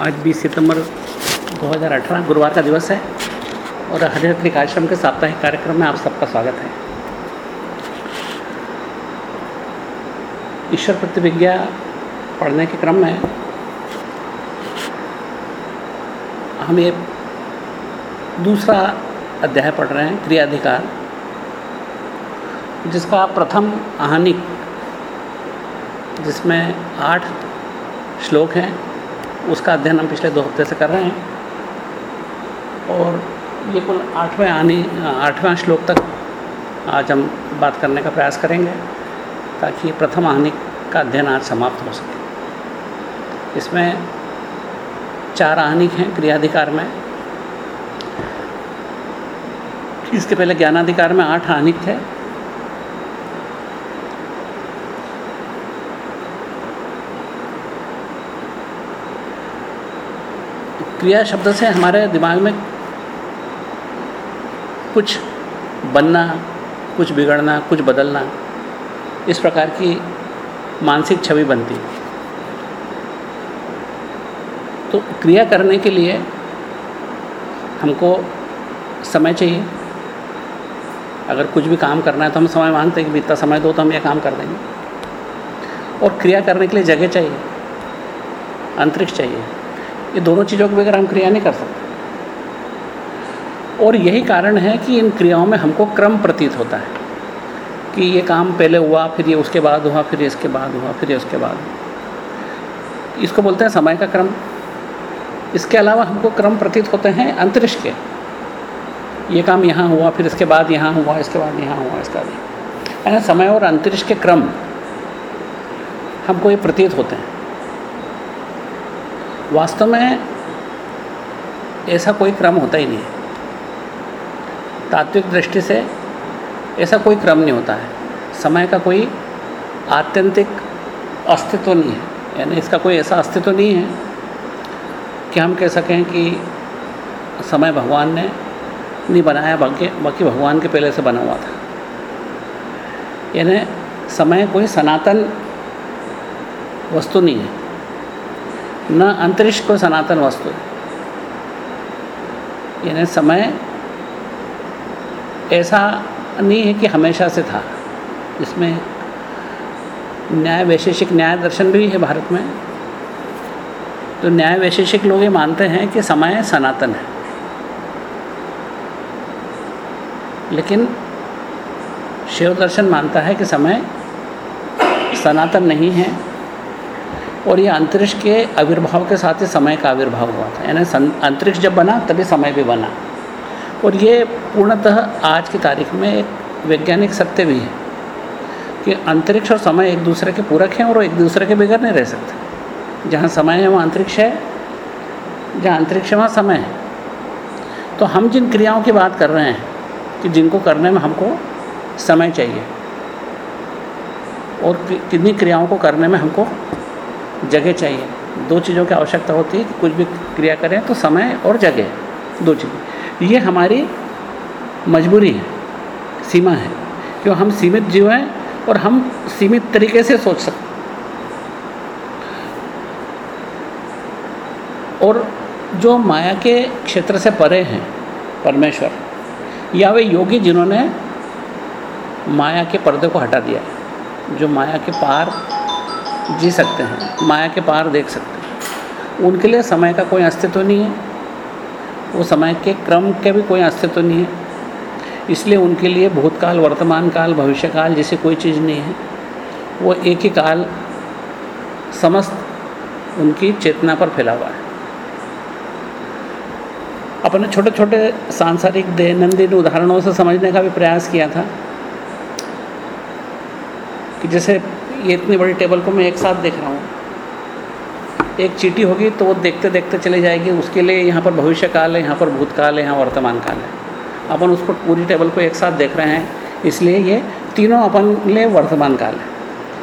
आज 20 सितंबर 2018 गुरुवार का दिवस है और हरिहर आश्रम के साप्ताहिक कार्यक्रम में आप सबका स्वागत है। ईश्वर प्रतिविज्ञा पढ़ने के क्रम में हम ये दूसरा अध्याय पढ़ रहे हैं, क्रियाधिकार, जिसका प्रथम आहनिक, जिसमें आठ श्लोक हैं। उसका अध्ययन हम पिछले दो हफ़्ते से कर रहे हैं। और ये कुल आठवें आनी, आठवें श्लोक तक आज हम बात करने का प्रयास करेंगे, ताकि प्रथम आहनिक का अध्ययन आज समाप्त हो सके। इसमें चार आहनिक हैं क्रियाधिकार में। इसके पहले ज्ञानाधिकार में आठ आहनिक थे। क्रिया शब्द से हमारे दिमाग में कुछ बनना, कुछ बिगड़ना, कुछ बदलना, इस प्रकार की मानसिक छवि बनती है। तो क्रिया करने के लिए हमको समय चाहिए। अगर कुछ भी काम करना है तो हम समय मांगते हैं कि इतना समय दो तो हम यह काम कर देंगे। और क्रिया करने के लिए जगह चाहिए, अंतरिक्ष चाहिए। ये दोनों चीज़ों के बगैर हम क्रिया नहीं कर सकते। और यही कारण है कि इन क्रियाओं में हमको क्रम प्रतीत होता है कि ये काम पहले हुआ, फिर ये उसके बाद हुआ, फिर इसके बाद हुआ, फिर ये उसके बाद हुआ। इसको बोलते हैं समय का क्रम। इसके अलावा हमको क्रम प्रतीत होते हैं अंतरिक्ष के। ये काम यहाँ हुआ, फिर इसके बाद यहाँ हुआ, इसके बाद यहाँ हुआ, इसका बाद यानी समय और अंतरिक्ष के क्रम हमको ये प्रतीत होते हैं। वास्तव में ऐसा कोई क्रम होता ही नहीं है। तात्विक दृष्टि से ऐसा कोई क्रम नहीं होता है। समय का कोई आत्यंतिक अस्तित्व नहीं है। यानी इसका कोई ऐसा अस्तित्व नहीं है कि हम कह सकें कि समय भगवान ने नहीं बनाया बल्कि बाकी भगवान के पहले से बना हुआ था। यानी समय कोई सनातन वस्तु नहीं है। न अंतरिक्ष को सनातन वस्तु। यानी समय ऐसा नहीं है कि हमेशा से था। इसमें न्याय वैशेषिक न्याय दर्शन भी है भारत में। तो न्याय वैशेषिक लोग ये मानते हैं कि समय सनातन है। लेकिन शिव दर्शन मानता है कि समय सनातन नहीं है। और ये अंतरिक्ष के आविर्भाव के साथ ही समय का आविर्भाव हुआ था। यानी अंतरिक्ष जब बना, तभी समय भी बना। और ये पूर्णतः आज की तारीख में एक वैज्ञानिक सत्य भी है कि अंतरिक्ष और समय एक दूसरे के पूरक हैं और एक दूसरे के बगैर नहीं रह सकते। जहाँ समय है, वहाँ अंतरिक्ष है। जहाँ अंतरिक्ष है, वहाँ समय है। तो हम जिन क्रियाओं की बात कर रहे हैं कि जिनको करने में हमको समय चाहिए, और कितनी क्रियाओं को करने में हमको जगह चाहिए। दो चीज़ों की आवश्यकता होती है कि कुछ भी क्रिया करें तो समय और जगह, दो चीज़ें। ये हमारी मजबूरी है, सीमा है क्यों हम सीमित जीव हैं और हम सीमित तरीके से सोच सकते और जो माया के क्षेत्र से परे हैं, परमेश्वर, या वे योगी जिन्होंने माया के पर्दे को हटा दिया जो माया के पार जी सकते हैं, माया के पार देख सकते हैं। उनके लिए समय का कोई अस्तित्व नहीं है। वो समय के क्रम के भी कोई अस्तित्व नहीं है। इसलिए उनके लिए भूतकाल, वर्तमान काल, भविष्य काल जैसी कोई चीज़ नहीं है। वो एक ही काल समस्त उनकी चेतना पर फैला हुआ है। अपने छोटे छोटे सांसारिक दैनंदिन उदाहरणों से समझने का भी प्रयास किया था कि जैसे ये इतनी बड़ी टेबल को मैं एक साथ देख रहा हूँ। एक चीटी होगी तो वो देखते देखते चले जाएगी। उसके लिए यहाँ पर भविष्य काल है, यहाँ पर भूतकाल है, यहाँ वर्तमान काल है। अपन उसको पूरी टेबल को एक साथ देख रहे हैं। इसलिए ये तीनों अपन लिए वर्तमान काल है।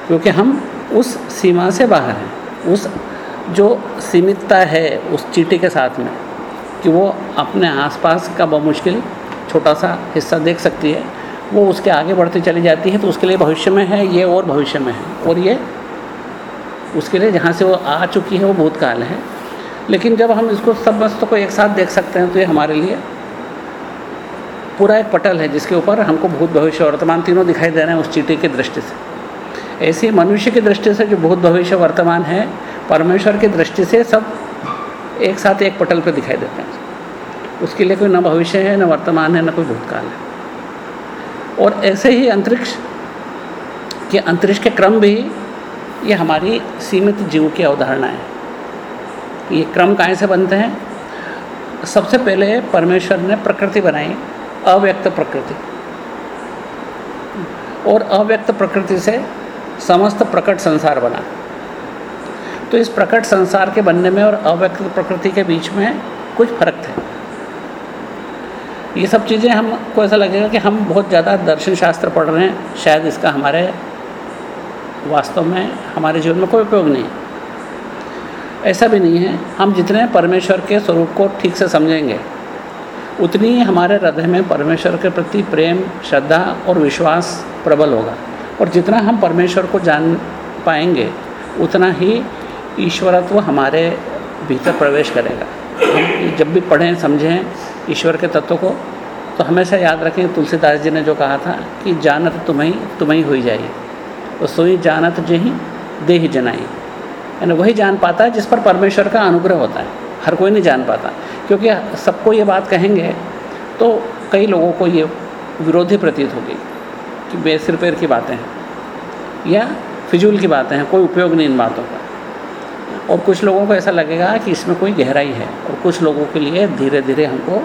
क्योंकि हम उस सीमा से बाहर हैं। उस जो सीमितता है उस चीटी के साथ में कि वो अपने आसपास का बमुश्किल छोटा सा हिस्सा देख सकती है। वो उसके आगे बढ़ती चली जाती है तो उसके लिए भविष्य में है, ये और भविष्य में है। और ये उसके लिए जहाँ से वो आ चुकी है, वो भूतकाल है। लेकिन जब हम इसको सब वस्तु को एक साथ देख सकते हैं तो ये हमारे लिए पूरा एक पटल है, जिसके ऊपर हमको भूत, भविष्य वर्तमान तीनों दिखाई दे रहे हैं उस चीटी की दृष्टि से। ऐसे मनुष्य की दृष्टि से जो भूत, भविष्य, वर्तमान है, परमेश्वर की दृष्टि से सब एक साथ एक पटल पर दिखाई देते हैं। उसके लिए कोई न भविष्य है, न वर्तमान है, न कोई भूतकाल है। और ऐसे ही अंतरिक्ष, के अंतरिक्ष के क्रम भी, ये हमारी सीमित जीव की अवधारणा है। ये क्रम कहाँ से बनते हैं? सबसे पहले परमेश्वर ने प्रकृति बनाई, अव्यक्त प्रकृति। और अव्यक्त प्रकृति से समस्त प्रकट संसार बना। तो इस प्रकट संसार के बनने में और अव्यक्त प्रकृति के बीच में कुछ फ़र्क ये सब चीज़ें हमको ऐसा लगेगा कि हम बहुत ज़्यादा दर्शन शास्त्र पढ़ रहे हैं। शायद इसका हमारे वास्तव में, हमारे जीवन में कोई उपयोग नहीं। ऐसा भी नहीं है। हम जितने परमेश्वर के स्वरूप को ठीक से समझेंगे, उतनी हमारे हृदय में परमेश्वर के प्रति प्रेम, श्रद्धा और विश्वास प्रबल होगा। और जितना हम परमेश्वर को जान पाएँगे, उतना ही ईश्वरत्व हमारे भीतर प्रवेश करेगा। हम जब भी पढ़ें, समझें ईश्वर के तत्व को तो हमेशा याद रखें तुलसीदास जी ने जो कहा था कि जानत तुम्हें तुम्हें हुई जाइए तो सोई जानत जही, देह जनाई। यानी वही जान पाता है जिस पर परमेश्वर का अनुग्रह होता है। हर कोई नहीं जान पाता। क्योंकि सबको ये बात कहेंगे तो कई लोगों को ये विरोधी प्रतीत होगी कि बेसिर पैर की बातें हैं या फिजूल की बातें हैं। कोई उपयोग नहीं इन बातों का। और कुछ लोगों को ऐसा लगेगा कि इसमें कोई गहराई है। और कुछ लोगों के लिए धीरे धीरे हमको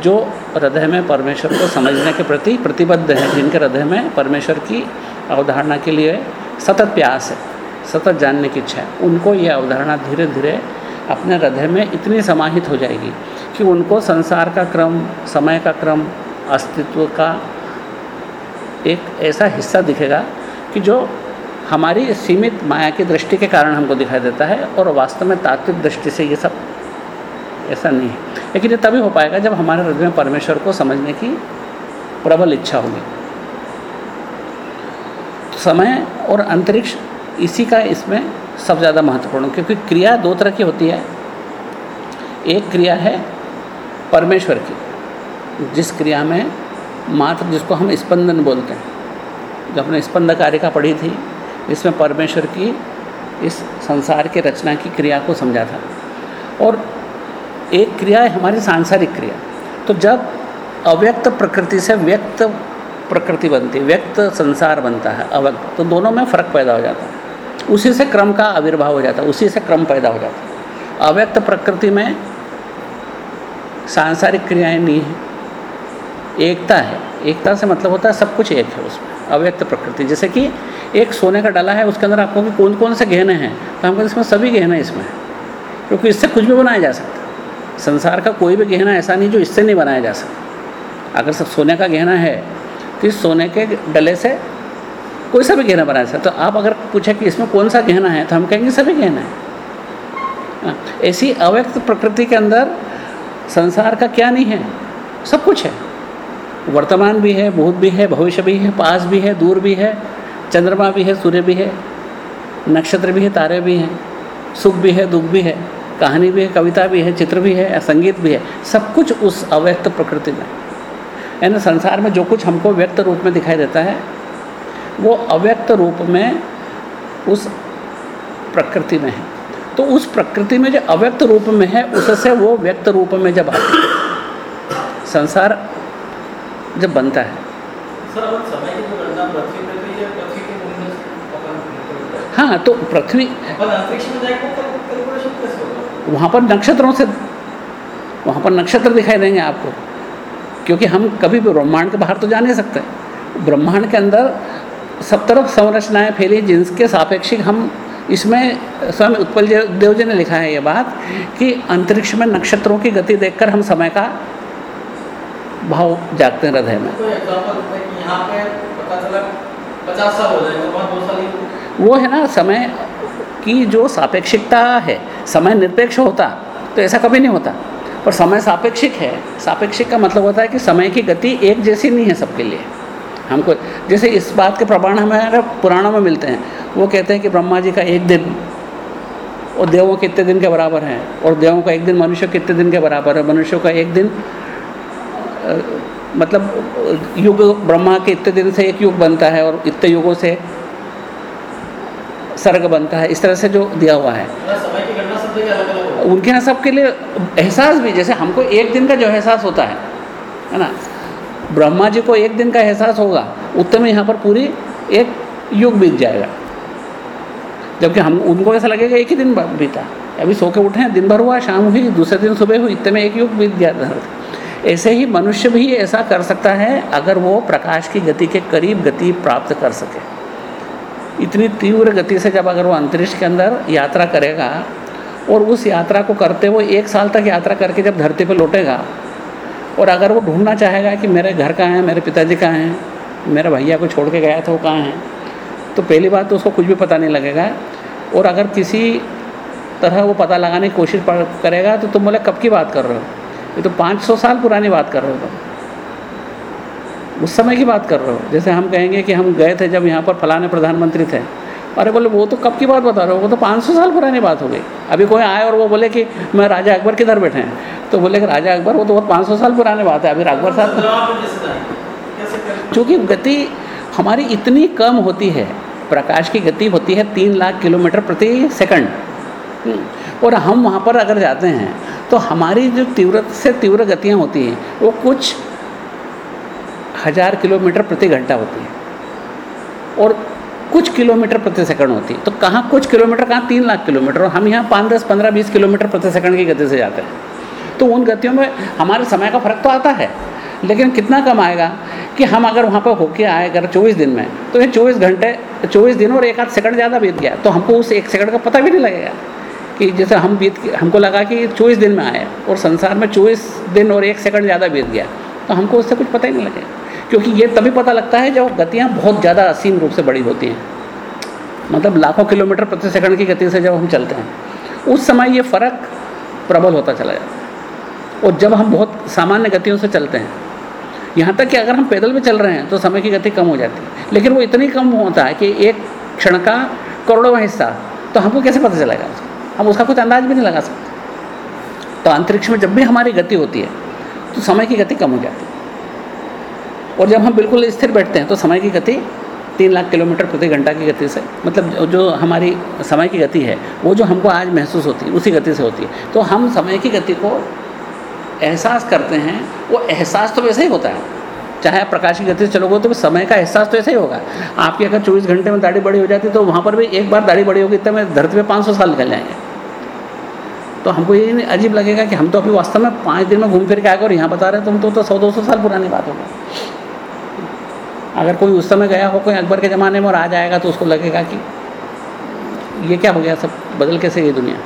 जो हृदय में परमेश्वर को समझने के प्रति प्रतिबद्ध हैं, जिनके हृदय में परमेश्वर की अवधारणा के लिए सतत प्यास है, सतत जानने की इच्छा है, उनको ये अवधारणा धीरे धीरे अपने हृदय में इतनी समाहित हो जाएगी कि उनको संसार का क्रम, समय का क्रम, अस्तित्व का एक ऐसा हिस्सा दिखेगा कि जो हमारी सीमित माया की दृष्टि के कारण हमको दिखाई देता है और वास्तव में तात्विक दृष्टि से ये सब ऐसा नहीं है। लेकिन ये तभी हो पाएगा जब हमारे हृदय में परमेश्वर को समझने की प्रबल इच्छा होगी। समय और अंतरिक्ष इसी का इसमें सब ज़्यादा महत्वपूर्ण क्योंकि क्रिया दो तरह की होती है। एक क्रिया है परमेश्वर की, जिस क्रिया में मात्र जिसको हम स्पंदन बोलते हैं। जो अपने स्पंद कारिका पढ़ी थी जिसमें परमेश्वर की इस संसार के रचना की क्रिया को समझा था। और एक क्रिया है हमारी सांसारिक क्रिया। तो जब अव्यक्त प्रकृति से व्यक्त प्रकृति बनती है व्यक्त संसार बनता है, अव्यक्त तो दोनों में फ़र्क पैदा हो जाता है। उसी से क्रम का आविर्भाव हो जाता है, उसी से क्रम पैदा हो जाता है। अव्यक्त प्रकृति में सांसारिक क्रियाएँ नहीं हैं। एकता है। एकता से मतलब होता है सब कुछ एक है उसमें अव्यक्त प्रकृति। जैसे कि एक सोने का डला है उसके अंदर आपको कि कौन कौन से गहने हैं तो हम कहते इसमें सभी गहने इसमें क्योंकि इससे कुछ भी बनाया जा सकता संसार का कोई भी गहना ऐसा नहीं जो इससे नहीं बनाया जा सकता। अगर सब सोने का गहना है तो इस सोने के डले से कोई सा भी गहना बनाया जा सकता तो आप अगर पूछे कि इसमें कौन सा गहना है तो हम कहेंगे सभी गहना है। हाँ, ऐसी अव्यक्त प्रकृति के अंदर संसार का क्या नहीं है सब कुछ है। वर्तमान भी है भूत भी है भविष्य भी है पास भी है दूर भी है चंद्रमा भी है सूर्य भी है नक्षत्र भी है तारे भी हैं सुख भी है दुख भी है कहानी भी है कविता भी है चित्र भी है संगीत भी है सब कुछ उस अव्यक्त प्रकृति में यानी संसार में जो कुछ हमको व्यक्त रूप में दिखाई देता है वो अव्यक्त रूप में उस प्रकृति में है तो उस प्रकृति में जो अव्यक्त रूप में है उससे वो व्यक्त रूप में जब आती है संसार जब बनता है। हाँ तो पृथ्वी वहाँ पर नक्षत्रों से वहाँ पर नक्षत्र दिखाई देंगे आपको क्योंकि हम कभी भी ब्रह्मांड के बाहर तो जा नहीं सकते। ब्रह्मांड के अंदर सब तरफ़ संरचनाएँ फैली जिनके सापेक्षिक हम इसमें स्वामी उत्पल देव जी ने लिखा है ये बात कि अंतरिक्ष में नक्षत्रों की गति देखकर हम समय का भाव जागते हैं हृदय में। वो है ना समय की जो सापेक्षिकता है समय निरपेक्ष होता तो ऐसा कभी नहीं होता। पर समय सापेक्षिक है सापेक्षिक का मतलब होता है कि समय की गति एक जैसी नहीं है सबके लिए। हमको जैसे इस बात के प्रमाण हमें पुराणों में मिलते हैं वो कहते हैं कि ब्रह्मा जी का एक दिन और देवों कितने दिन के बराबर हैं और देवों का एक दिन मनुष्य कितने दिन के बराबर है मनुष्यों का एक दिन मतलब युग ब्रह्मा के इतने दिन से एक युग बनता है और इतने युगों से सर्ग बनता है इस तरह से जो दिया हुआ है। उनके यहाँ सबके लिए एहसास भी जैसे हमको एक दिन का जो एहसास होता है है ना? ब्रह्मा जी को एक दिन का एहसास होगा उतने में यहाँ पर पूरी एक युग बीत जाएगा। जबकि हम उनको ऐसा लगेगा एक ही दिन बीता। अभी सो के उठे हैं दिन भर हुआ शाम हुई दूसरे दिन सुबह हुई इतने में एक युग बीत गया ऐसे ही मनुष्य भी ऐसा कर सकता है, अगर वो प्रकाश की गति के करीब गति प्राप्त कर सके। इतनी तीव्र गति से जब अगर वो अंतरिक्ष के अंदर यात्रा करेगा, और उस यात्रा को करते हुए एक साल तक यात्रा करके जब धरती पर लौटेगा, और अगर वो ढूंढना चाहेगा कि मेरे घर कहाँ हैं, मेरे पिताजी कहाँ हैं, मेरे भैया को छोड़ के गया था, वो कहाँ हैं तो पहली बात तो उसको कुछ भी पता नहीं लगेगा। और अगर किसी तरह वो पता लगाने की कोशिश करेगा तो तुम बोले, कब की बात कर रहे हो? ये तो पाँच सौ साल पुरानी बात कर रहे हो तुम। उस समय की बात कर रहे हो। जैसे हम कहेंगे कि हम गए थे जब यहाँ पर फलाने प्रधानमंत्री थे। अरे बोले वो तो कब की बात बता रहे हो? वो तो पाँच सौ साल पुरानी बात हो गई। अभी कोई आए और वो बोले कि मैं राजा अकबर किधर बैठे हैं? तो बोले कि राजा अकबर वो तो बहुत पाँच सौ साल पुरानी बात है। अभी अकबर साहब चूँकि गति हमारी इतनी कम होती है प्रकाश की गति होती है तीन लाख किलोमीटर प्रति सेकंड। हम्म, और हम वहाँ पर अगर जाते हैं तो हमारी जो तीव्र से तीव्र गतियाँ होती हैं, वो कुछ हज़ार किलोमीटर प्रति घंटा होती है। और कुछ किलोमीटर प्रति सेकंड होती है। तो कहाँ कुछ किलोमीटर, कहाँ तीन लाख किलोमीटर? और हम यहाँ पाँच, दस, पंद्रह, बीस किलोमीटर प्रति सेकंड की गति से जाते हैं। तो उन गतियों में हमारे समय का फ़र्क तो आता है, लेकिन कितना कम आएगा कि हम अगर वहाँ पर होके आए अगर चौबीस दिन में तो ये चौबीस घंटे, चौबीस दिन और एक आध सेकंड ज़्यादा बीत गया तो हमको उस एक सेकंड का पता भी नहीं लगेगा। कि जैसे हम बीत हमको लगा कि चौबीस दिन में आए और संसार में चौबीस दिन और एक सेकंड ज़्यादा बीत गया तो हमको उससे कुछ पता ही नहीं लगेगा क्योंकि ये तभी पता लगता है जब गतियाँ बहुत ज़्यादा असीम रूप से बड़ी होती हैं। मतलब लाखों किलोमीटर प्रति सेकंड की गति से जब हम चलते हैं, उस समय ये फ़र्क प्रबल होता चला जाता है। और जब हम बहुत सामान्य गतियों से चलते हैं, यहाँ तक कि अगर हम पैदल भी चल रहे हैं तो समय की गति कम हो जाती है। लेकिन वो इतनी कम होता है कि एक क्षण का करोड़ों हिस्सा तो हमको कैसे पता चलेगा हम उसका कुछ अंदाज भी नहीं लगा सकते। तो अंतरिक्ष में जब भी हमारी गति होती है तो समय की गति कम हो जाती है। और जब हम बिल्कुल स्थिर बैठते हैं तो समय की गति तीन लाख किलोमीटर प्रति घंटा की गति से मतलब जो हमारी समय की गति है, वो जो हमको आज महसूस होती है, उसी गति से होती है। तो हम समय की गति को एहसास करते हैं, वो एहसास तो वैसे ही होता है। चाहे आप प्रकाश की गति से चलोगे तो समय का एहसास तो ऐसे ही होगा। आपकी अगर चौबीस घंटे में दाढ़ी बड़ी हो जाती तो वहाँ पर भी एक बार दाढ़ी बड़ी होगी, इतने में धरती में पाँच साल निकल जाएँगे। तो हमको ये अजीब लगेगा कि हम तो अभी वास्तव में पाँच दिन में घूम फिर के आएगा और यहाँ बता रहे तुम तो, तो सौ दो सौ साल पुरानी बात होगा अगर कोई उस समय गया हो कोई अकबर के ज़माने में और आ जाएगा तो उसको लगेगा कि ये क्या हो गया सब बदल कैसे गई दुनिया?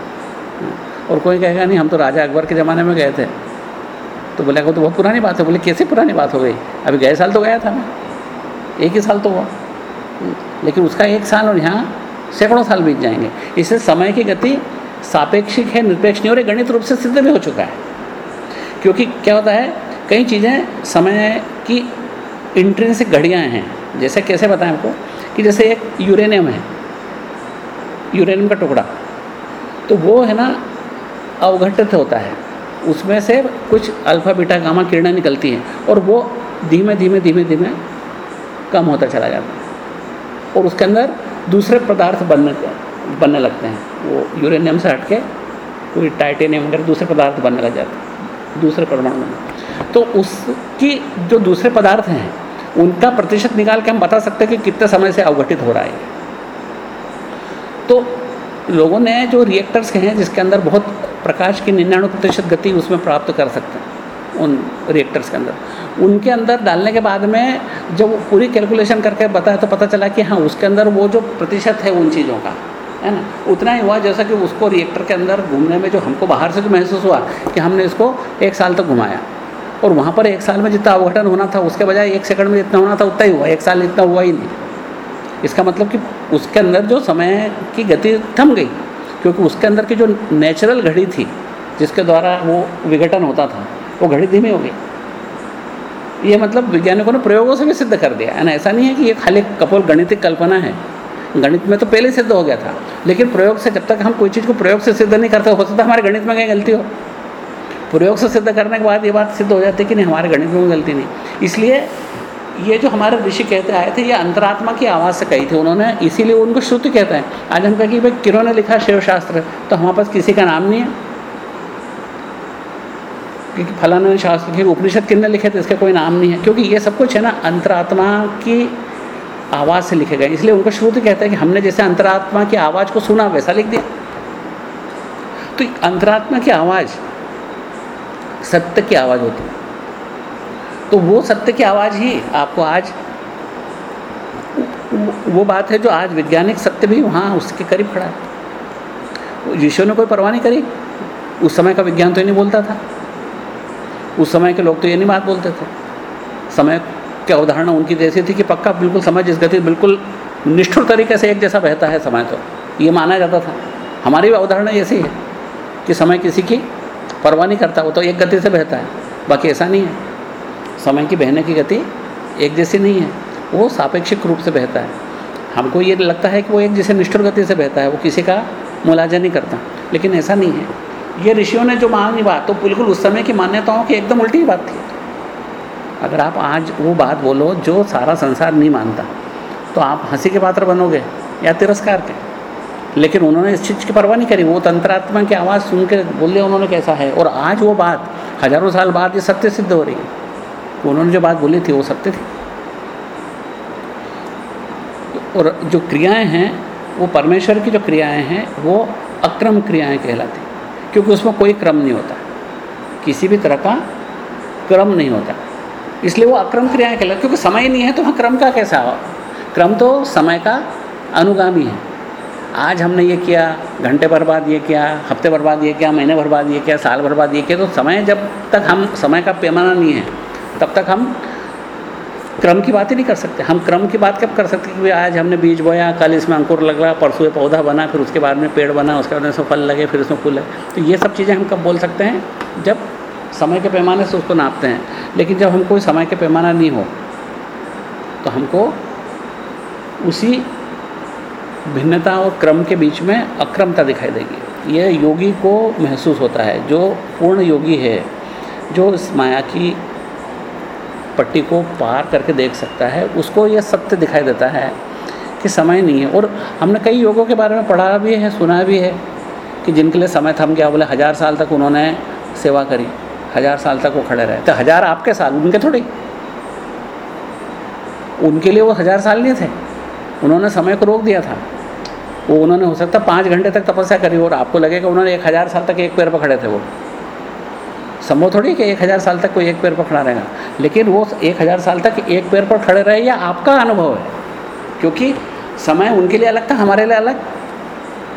और कोई कहेगा नहीं हम तो राजा अकबर के ज़माने में गए थे। तो बोले तो बहुत पुरानी बात है। बोले कैसे पुरानी बात हो गई? अभी गए साल तो गया था मैं एक ही साल तो हुआ। लेकिन उसका एक साल और यहाँ सैकड़ों साल बीत जाएँगे। इससे समय की गति सापेक्षिक है, निरपेक्ष नहीं, और गणित रूप से सिद्ध भी हो चुका है। क्योंकि क्या होता है, कई चीज़ें समय की इंट्रेंसिक घड़ियाँ हैं। जैसे कैसे बताएँ आपको कि जैसे एक यूरेनियम है यूरेनियम का टुकड़ा तो वो है ना, अवघटित होता है। उसमें से कुछ अल्फ़ा बीटा गामा किरणें निकलती हैं, और वो धीमे धीमे धीमे धीमे कम होता चला जाता है। और उसके अंदर दूसरे पदार्थ बनने बनने लगते हैं। वो यूरेनियम से हट के कोई टाइटेनियम वगैरह दूसरे पदार्थ बनने लग जाते हैं, दूसरे परमाणु में। तो उसकी जो दूसरे पदार्थ हैं, उनका प्रतिशत निकाल के हम बता सकते हैं कि कितने समय से अवघटित हो रहा है। तो लोगों ने जो रिएक्टर्स हैं, जिसके अंदर बहुत प्रकाश की निन्यानवे प्रतिशत गति उसमें प्राप्त कर सकते हैं, उन रिएक्टर्स के अंदर। उनके अंदर डालने के बाद में जब पूरी कैलकुलेशन करके बताया तो पता चला कि हाँ उसके अंदर वो जो प्रतिशत है उन चीज़ों का। है ना? उतना ही हुआ जैसा कि उसको रिएक्टर के अंदर घूमने में जो हमको बाहर से जो महसूस हुआ कि हमने इसको एक साल तक घुमाया। और वहाँ पर एक साल में जितना अवघटन होना था, उसके बजाय एक सेकंड में जितना होना था, उतना ही हुआ। एक साल इतना हुआ ही नहीं। इसका मतलब कि उसके अंदर जो समय की गति थम गई, क्योंकि उसके अंदर की जो नेचुरल घड़ी थी, जिसके द्वारा वो विघटन होता था, वो घड़ी धीमी हो गई। ये मतलब वैज्ञानिकों ने प्रयोगों से भी सिद्ध कर दिया। है ना? ऐसा नहीं है कि ये खाली कपोल गणितिक कल्पना है। गणित में तो पहले सिद्ध हो गया था, लेकिन प्रयोग से जब तक हम कोई चीज़ को प्रयोग से सिद्ध नहीं करते, हो सकता हमारे गणित में कहीं गलती हो। प्रयोग से सिद्ध करने के बाद ये बात सिद्ध हो जाती है कि नहीं, हमारे गणित में गलती नहीं। इसलिए ये जो हमारे ऋषि कहते आए थे, ये अंतरात्मा की आवाज़ से कही थी उन्होंने, इसीलिए उनको श्रुति कहते हैं। आज हम कहें कि भाई, किरो ने लिखा शिव शास्त्र तो हमारे पास किसी का नाम नहीं है। क्योंकि फलाना शास्त्र की उपनिषद किन्ने लिखे थे, इसका कोई नाम नहीं है। क्योंकि ये सब कुछ है ना, अंतरात्मा की आवाज़ से लिखे गए इसलिए उनका श्रुति कहता है कि हमने जैसे अंतरात्मा की आवाज़ को सुना, वैसा लिख दिया। तो अंतरात्मा की आवाज़, सत्य की आवाज़ होती है। तो वो सत्य की आवाज़ ही आपको आज, वो बात है जो आज वैज्ञानिक सत्य भी वहाँ उसके करीब खड़ा है। ईश्वर ने कोई परवाह नहीं करी। उस समय का विज्ञान तो ये नहीं बोलता था। उस समय के लोग तो ये नहीं बात बोलते थे। समय की अवधारणा उनकी जैसी थी कि पक्का बिल्कुल समय जिस गति बिल्कुल निष्ठुर तरीके से एक जैसा बहता है समय तो। ये माना जाता था। हमारी अवधारणा ऐसी है कि समय किसी की परवाह नहीं करता, वो तो एक गति से बहता है। बाकी ऐसा नहीं है। समय की बहने की गति एक जैसी नहीं है। वो सापेक्षिक रूप से बहता है। हमको ये लगता है कि वो एक जैसे निष्ठुर गति से बहता है, वो किसी का मुलाजा नहीं करता। लेकिन ऐसा नहीं है। ये ऋषियों ने जो मानी बात तो बिल्कुल उस समय की मान्यताओं की एकदम उल्टी बात थी। अगर आप आज वो बात बोलो जो सारा संसार नहीं मानता तो आप हँसी के पात्र बनोगे या तिरस्कार के। लेकिन उन्होंने इस चीज़ की परवाह नहीं करी, वो तंत्रात्मा की आवाज़ सुन के बोल उन्होंने कैसा है। और आज वो बात, हज़ारों साल बाद ये सत्य सिद्ध हो रही है। उन्होंने जो बात बोली थी, वो सत्य थी। और जो क्रियाएँ हैं, वो परमेश्वर की जो क्रियाएँ हैं, वो अक्रम क्रियाएँ कहलाती क्योंकि उसमें कोई क्रम नहीं होता। किसी भी तरह का क्रम नहीं होता। इसलिए वो अक्रम क्रियाएँ कहलाती क्योंकि समय नहीं है तो वहाँ क्रम का कैसा हो? क्रम तो समय का अनुगामी है। आज हमने ये किया, घंटे भर बाद ये किया, हफ़्ते भर बाद ये किया, महीने भर बाद ये किया, साल भर बाद ये किया तो समय जब तक हम, समय का पैमाना नहीं है, तब तक हम क्रम की बात ही नहीं कर सकते। हम क्रम की बात कब कर सकते कि आज हमने बीज बोया, कल इसमें अंकुर लगा परसों ये पौधा बना, फिर उसके बाद में पेड़ बना, उसके बाद में फल लगे, फिर उसमें फूल लगे। तो ये सब चीज़ें हम कब बोल सकते हैं? जब समय के पैमाने से उसको नापते हैं। लेकिन जब हमको समय के पैमाना नहीं हो तो हमको उसी भिन्नता और क्रम के बीच में अक्रमता दिखाई देगी। यह योगी को महसूस होता है, जो पूर्ण योगी है, जो इस माया की पट्टी को पार करके देख सकता है, उसको यह सत्य दिखाई देता है कि समय नहीं है। और हमने कई योगों के बारे में पढ़ा भी है, सुना भी है कि जिनके लिए समय थम गया बोले, हज़ार साल तक उन्होंने सेवा करी। हज़ार साल तक वो खड़े रहे। तो हज़ार आपके साल, उनके थोड़ी। उनके लिए वो हज़ार साल नहीं थे। उन्होंने समय को रोक दिया था। वो उन्होंने, हो सकता पाँच घंटे तक तपस्या करी और आपको लगेगा उन्होंने एक हज़ार साल तक एक पैर पर खड़े थे वो। संभव थोड़ी कि एक हज़ार साल तक कोई एक पैर पर खड़ा रहेगा। लेकिन वो एक हज़ार साल तक एक पैर पर खड़े रहे, या आपका अनुभव है। क्योंकि समय उनके लिए अलग था, हमारे लिए अलग।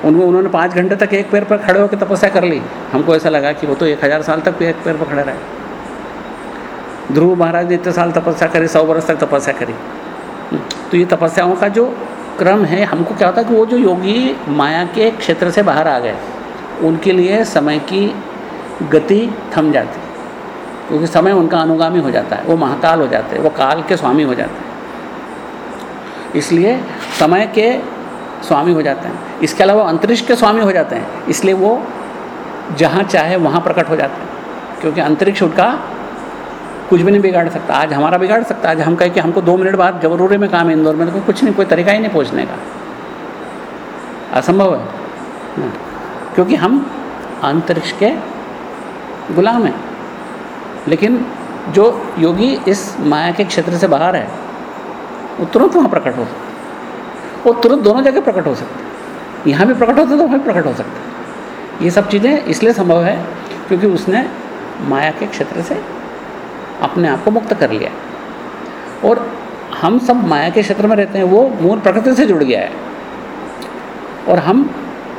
उनको उन्होंने पाँच घंटे तक एक पैर पर खड़े होकर तपस्या कर ली। हमको ऐसा लगा कि वो तो एक हज़ार साल तक भी एक पैर पर खड़े रहे। ध्रुव महाराज ने इतने साल तपस्या करी, सौ बरस तक तपस्या करी। तो ये तपस्याओं का जो क्रम है, हमको क्या होता है कि वो जो योगी माया के क्षेत्र से बाहर आ गए, उनके लिए समय की गति थम जाती। क्योंकि समय उनका अनुगामी हो जाता है, वो महाकाल हो जाते हैं, वो काल के स्वामी हो जाते हैं। इसलिए समय के स्वामी हो जाते हैं। इसके अलावा अंतरिक्ष के स्वामी हो जाते हैं। इसलिए वो जहाँ चाहे वहाँ प्रकट हो जाते हैं। क्योंकि अंतरिक्ष उनका कुछ भी नहीं बिगाड़ सकता। आज हमारा बिगाड़ सकता है। आज हम कहें कि हमको दो मिनट बाद ज़रूरी में काम है इंदौर में तो कुछ नहीं, कोई तरीका ही नहीं पहुँचने का। असंभव है। क्योंकि हम अंतरिक्ष के गुलाम हैं। लेकिन जो योगी इस माया के क्षेत्र से बाहर है वो तुरंत वहाँ प्रकट हो सकता वो तुरंत दोनों जगह प्रकट हो सकते यहाँ भी प्रकट होते तो वहाँ भी प्रकट हो सकते ये सब चीज़ें इसलिए संभव है क्योंकि उसने माया के क्षेत्र से अपने आप को मुक्त कर लिया और हम सब माया के क्षेत्र में रहते हैं, वो मूल प्रकृति से जुड़ गया है। और हम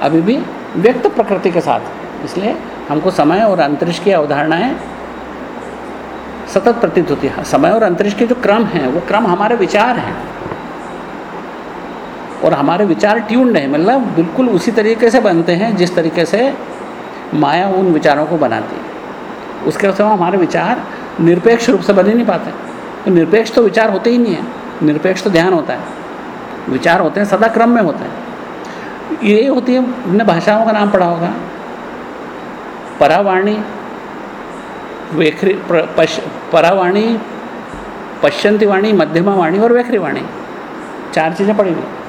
अभी भी व्यक्त प्रकृति के साथ इसलिए हमको समय और अंतरिक्ष की अवधारणाएँ सतत प्रतीत होती है। समय और अंतरिक्ष के जो क्रम हैं, वो क्रम हमारे विचार हैं। और हमारे विचार ट्यून्ड हैं मतलब बिल्कुल उसी तरीके से बनते हैं, जिस तरीके से माया उन विचारों को बनाती है। उसके सिवा हमारे विचार निरपेक्ष रूप से बन ही नहीं पाते। तो निरपेक्ष तो विचार होते ही नहीं है, निरपेक्ष तो ध्यान होता है। विचार होते हैं सदा क्रम में होते हैं। ये होती है, हमने भाषाओं का नाम पढ़ा होगा। परावाणी, वेखरी पश, परावाणी पश्चंती वाणी, मध्यमा वाणी और वेखरी वाणी। चार चीज़ें पड़ी हुई।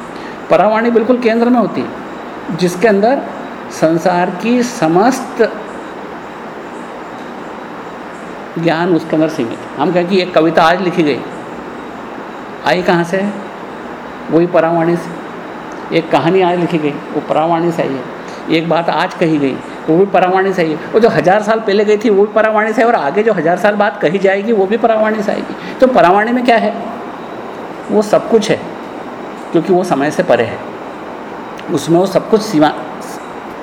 परावाणी बिल्कुल केंद्र में होती है, जिसके अंदर संसार की समस्त ज्ञान उसके अंदर सीमित हम कहें कि एक कविता आज लिखी गई। आई कहाँ से है? वही परावाणी से। एक कहानी आज लिखी गई, वो परावाणी से आई है। एक बात आज कही गई, वो भी परावाणी से आई है। वो जो हज़ार साल पहले गई थी, वो भी परावाणी से है, और आगे जो हज़ार साल बाद कही जाएगी, वो भी परावाणी से आएगी। तो परावाणी में क्या है? वो सब कुछ है। क्योंकि वो समय से परे है। उसमें वो सब कुछ सीमा,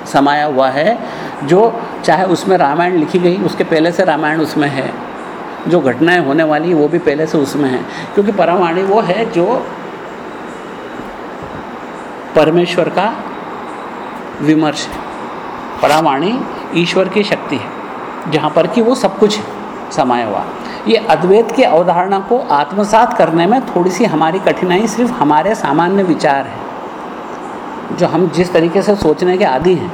समाया हुआ है, जो चाहे उसमें रामायण लिखी गई, उसके पहले से रामायण उसमें है। जो घटनाएँ होने वाली वो भी पहले से उसमें है। क्योंकि परमवाणी वो है जो परमेश्वर का विमर्श है। परावाणी ईश्वर की शक्ति है, जहाँ पर कि वो सब कुछ समाया हुआ ये अद्वैत की अवधारणा को आत्मसात करने में थोड़ी सी हमारी कठिनाई सिर्फ़ हमारे सामान्य विचार है, जो हम जिस तरीके से सोचने के आदि हैं।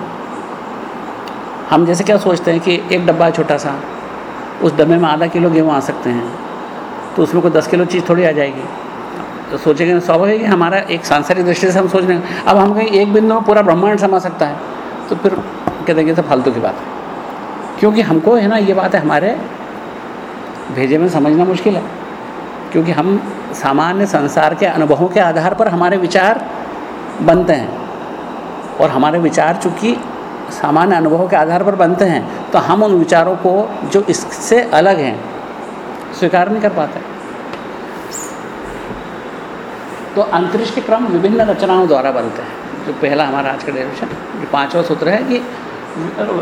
हम जैसे क्या सोचते हैं कि एक डब्बा छोटा सा उस डब्बे में आधा किलो गेहूँ आ सकते हैं तो उसमें कोई दस किलो चीज़ थोड़ी आ जाएगी। तो सोचेंगे, स्वाभाविक है हमारा एक सांसारिक दृष्टि से हम सोच रहे हैं। अब हम कहीं एक बिंदु में पूरा ब्रह्मांड समा सकता है तो फिर कहते हैं कि तो फालतू की बात है। क्योंकि हमको है ना, ये बात है हमारे भेजे में समझना मुश्किल है। क्योंकि हम सामान्य संसार के अनुभवों के आधार पर हमारे विचार बनते हैं। और हमारे विचार चूँकि सामान्य अनुभवों के आधार पर बनते हैं तो हम उन विचारों को जो इससे अलग हैं, स्वीकार नहीं कर पाते। तो अंतरिक्ष के क्रम विभिन्न रचनाओं द्वारा बनते हैं। जो पहला हमारा आज का डेरिवेशन जो पांचवा सूत्र है कि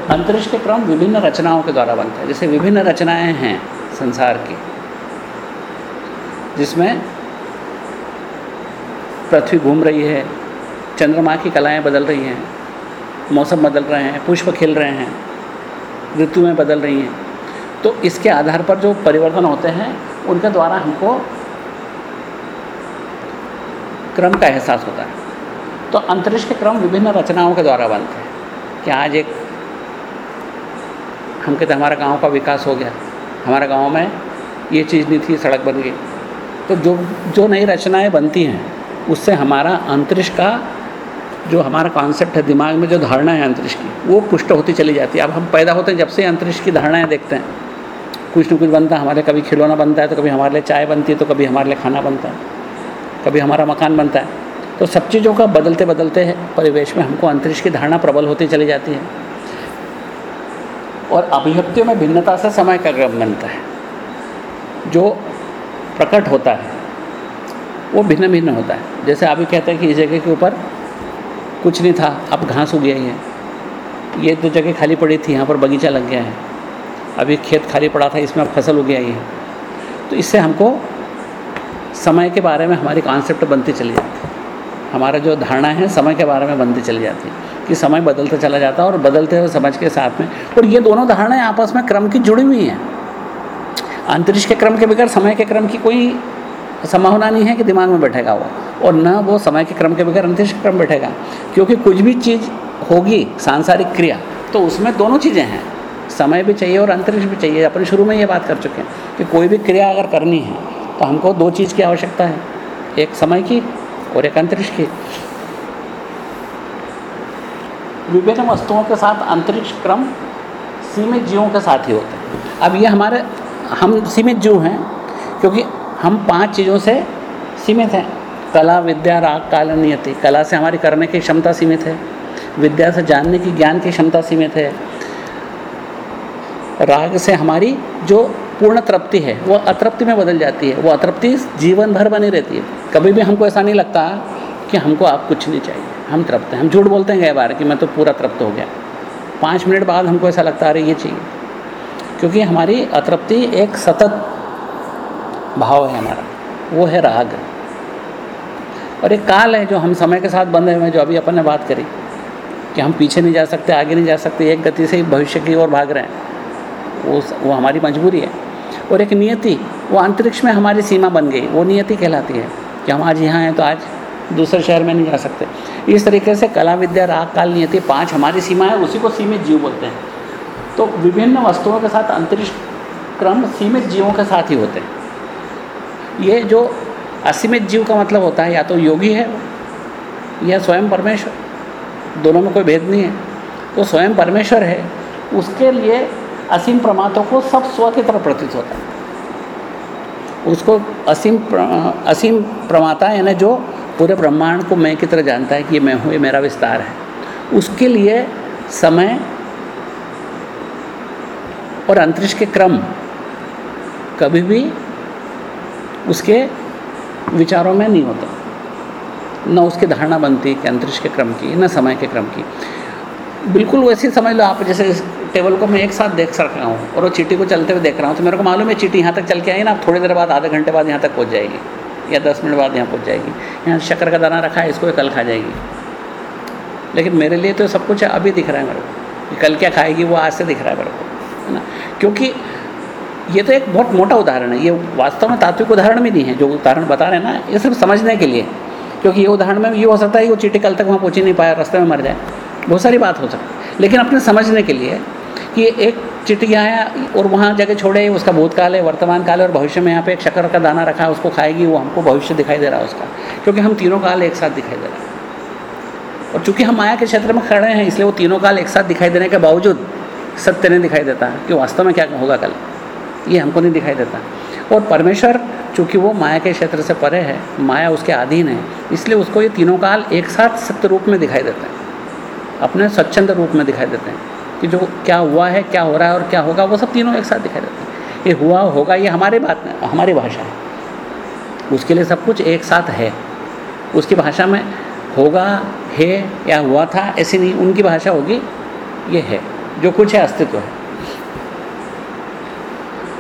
अंतरिक्ष के क्रम विभिन्न रचनाओं के द्वारा बनते हैं। जैसे विभिन्न रचनाएँ हैं। संसार की, जिसमें पृथ्वी घूम रही है, चंद्रमा की कलाएँ बदल रही हैं, मौसम बदल रहे हैं, पुष्प खिल रहे हैं, ऋतुएँ बदल रही हैं। तो इसके आधार पर जो परिवर्तन होते हैं, उनके द्वारा हमको क्रम का एहसास होता है। तो अंतरिक्ष के क्रम विभिन्न रचनाओं के द्वारा बनते हैं, कि आज एक, हम कहते हमारा गाँव का विकास हो गया। हमारे गाँव में ये चीज़ नहीं थी, सड़क बन गई। तो जो जो नई रचनाएँ बनती हैं, उससे हमारा अंतरिक्ष का जो हमारा कॉन्सेप्ट है, दिमाग में जो धारणा है अंतरिक्ष की, वो पुष्ट होती चली जाती है। अब हम पैदा होते हैं जब से अंतरिक्ष की धारणाएँ देखते हैं। कुछ न कुछ बनता है, हमारे कभी खिलौना बनता है तो कभी हमारे लिए चाय बनती है तो कभी हमारे लिए खाना बनता है, कभी हमारा मकान बनता है। तो सब चीज़ों का बदलते बदलते परिवेश में हमको अंतरिक्ष की धारणा प्रबल होती चली जाती है। और अभिव्यक्तियों में भिन्नता से समय का क्रम बनता है। जो प्रकट होता है, वो भिन्न भिन्न होता है। जैसे अभी कहते हैं कि इस जगह के ऊपर कुछ नहीं था, अब घास उग गई है। ये तो जगह खाली पड़ी थी, यहाँ पर बगीचा लग गया है। अभी खेत खाली पड़ा था, इसमें अब फ़सल उग आई है। तो इससे हमको समय के बारे में हमारी कॉन्सेप्ट बनती चली जाती है। हमारा जो धारणा है, समय के बारे में बनती चली जाती है कि समय बदलता चला जाता है और बदलते हुए समझ के साथ में। और ये दोनों धारणाएँ आपस में क्रम की जुड़ी हुई हैं। अंतरिक्ष के क्रम के बगैर समय के क्रम की कोई संभावना नहीं है कि दिमाग में बैठेगा वो। और न वो समय के क्रम के बगैर अंतरिक्ष के क्रम बैठेगा। क्योंकि कुछ भी चीज़ होगी, सांसारिक क्रिया तो उसमें दोनों चीज़ें हैं। समय भी चाहिए और अंतरिक्ष भी चाहिए। अपन शुरू में ये बात कर चुके हैं कि कोई भी क्रिया अगर करनी है तो हमको दो चीज़ की आवश्यकता है। एक समय की और एक अंतरिक्ष की। विभिन्न वस्तुओं के साथ अंतरिक्ष क्रम सीमित जीवों के साथ ही होते हैं। अब ये हमारे, हम सीमित जीव हैं क्योंकि हम पाँच चीज़ों से सीमित हैं। कला, विद्या, राग, काल, नियति। कला से हमारी करने की क्षमता सीमित है। विद्या से जानने की ज्ञान की क्षमता सीमित है। राग से हमारी जो पूर्ण तृप्ति है, वो अतृप्ति में बदल जाती है। वो अतृप्ति जीवन भर बनी रहती है। कभी भी हमको ऐसा नहीं लगता कि हमको आप कुछ नहीं चाहिए। हम तृप्त हैं। हम झूठ बोलते हैं कई बार कि मैं तो पूरा तृप्त हो गया। पाँच मिनट बाद हमको ऐसा लगता है ये चाहिए। क्योंकि हमारी अतृप्ति एक सतत भाव है हमारा। वो है राग। और एक काल है जो हम समय के साथ बंधे हुए हैं, जो अभी अपन ने बात करी कि हम पीछे नहीं जा सकते, आगे नहीं जा सकते, एक गति से ही भविष्य की ओर भाग रहे हैं। वो वो हमारी मजबूरी है। और एक नियति, वो अंतरिक्ष में हमारी सीमा बन गई। वो नियति कहलाती है। कि हम आज यहाँ हैं तो आज दूसरे शहर में नहीं जा सकते। इस तरीके से कला विद्या, राग, काल, नियति पाँच हमारी सीमा है, उसी को सीमित जीव बोलते हैं। तो विभिन्न वस्तुओं के साथ अंतरिक्ष क्रम सीमित जीवों के साथ ही होते हैं। ये जो असीमित जीव का मतलब होता है, या तो योगी है, या स्वयं परमेश्वर, दोनों में कोई भेद नहीं है। तो स्वयं परमेश्वर है, उसके लिए असीम प्रमातों को सब स्व की तरफ़ प्रतीत होता है। उसको असीम असीम प्रमाता यानी जो पूरे ब्रह्मांड को मैं की तरह जानता है कि ये मैं हूँ, ये मेरा विस्तार है। उसके लिए समय और अंतरिक्ष के क्रम कभी भी उसके विचारों में नहीं होता। न उसकी धारणा बनती कि अंतरिक्ष के क्रम की, न समय के क्रम की। बिल्कुल वैसे समझ लो आप, जैसे टेबल को मैं एक साथ देख सक रहा हूँ और वो चीटी को चलते हुए देख रहा हूँ तो मेरे को मालूम है चीटी यहाँ तक चल के आई ना, आप थोड़ी देर बाद, आधे घंटे बाद यहाँ तक पहुँच जाएगी, या दस मिनट बाद यहाँ पहुँच जाएगी। यहाँ शक्कर का दाना रखा है, इसको कल खा जाएगी। लेकिन मेरे लिए तो सब कुछ अभी दिख रहा है मेरे को कल क्या खाएगी, वो आज से दिख रहा है मेरे को, है ना? क्योंकि ये तो एक बहुत मोटा उदाहरण है, ये वास्तव में तात्विक उदाहरण भी नहीं है, जो उदाहरण बता रहे हैं ना, ये सिर्फ़ समझने के लिए, क्योंकि ये उदाहरण में ये हो सकता है कि वो चीटी कल तक वहाँ पहुँच ही नहीं पाया, रास्ते में मर जाए। बहुत सारी बात हो सकती है। लेकिन अपने समझने के लिए कि एक चिट्ठी है और वहाँ जगह छोड़े, उसका भूतकाल है, वर्तमान काल है और भविष्य में यहाँ पे एक शक्कर का दाना रखा है, उसको खाएगी, वो हमको भविष्य दिखाई दे रहा है उसका। क्योंकि हम तीनों काल एक साथ दिखाई दे रहा है। और चूँकि हम माया के क्षेत्र में खड़े हैं, इसलिए वो तीनों काल एक साथ दिखाई देने के बावजूद सत्य नहीं दिखाई देता कि वास्तव में क्या होगा कल। ये हमको नहीं दिखाई देता। और परमेश्वर, चूँकि वो माया के क्षेत्र से परे है, माया उसके अधीन है, इसलिए उसको ये तीनों काल एक साथ सत्य रूप में दिखाई देता हैं। अपने स्वच्छंद रूप में दिखाई देते हैं कि जो क्या हुआ है, क्या हो रहा है और क्या होगा, वो सब तीनों एक साथ दिखाई देते हैं। ये हुआ, होगा, ये हमारे बात में, हमारी भाषा है। उसके लिए सब कुछ एक साथ है। उसकी भाषा में होगा, है या हुआ था, ऐसी नहीं, उनकी भाषा होगी, ये है, जो कुछ है, अस्तित्व है।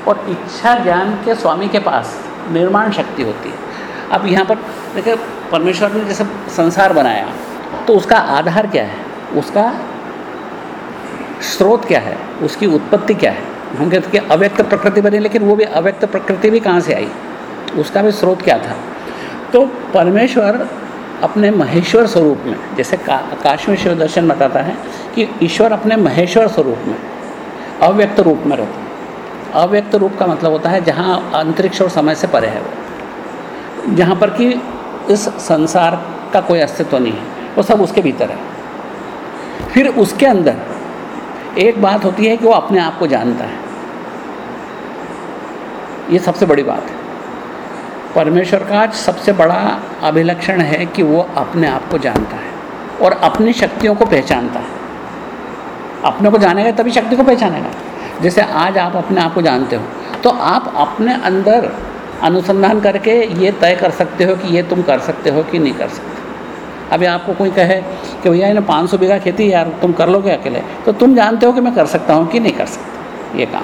और इच्छा ज्ञान के स्वामी के पास निर्माण शक्ति होती है। अब यहाँ पर देखिए, परमेश्वर ने जैसे संसार बनाया तो उसका आधार क्या है? उसका स्रोत क्या है? उसकी उत्पत्ति क्या है? हम कहते हैं अव्यक्त प्रकृति बनी, लेकिन वो भी अव्यक्त प्रकृति भी कहाँ से आई? उसका भी स्रोत क्या था? तो परमेश्वर अपने महेश्वर स्वरूप में, जैसे का आकाश में शिव दर्शन बताता है कि ईश्वर अपने महेश्वर स्वरूप में, अव्यक्त रूप में रहता है। अव्यक्त रूप का मतलब होता है जहाँ अंतरिक्ष और समय से परे है वो। जहाँ पर कि इस संसार का कोई अस्तित्व नहीं है, वो सब उसके भीतर है। फिर उसके अंदर एक बात होती है कि वो अपने आप को जानता है। ये सबसे बड़ी बात है। परमेश्वर का सबसे बड़ा अभिलक्षण है कि वो अपने आप को जानता है और अपनी शक्तियों को पहचानता है। अपने को जानेगा तभी शक्ति को पहचानेगा। जैसे आज आप अपने आप को जानते हो तो आप अपने अंदर अनुसंधान करके ये तय कर सकते हो कि ये तुम कर सकते हो कि नहीं कर सकते। अभी आपको कोई कहे कि भैया इन्हें पाँच सौ बीघा खेती यार, तुम कर लोगे अकेले? तो तुम जानते हो कि मैं कर सकता हूँ कि नहीं कर सकता? ये काम।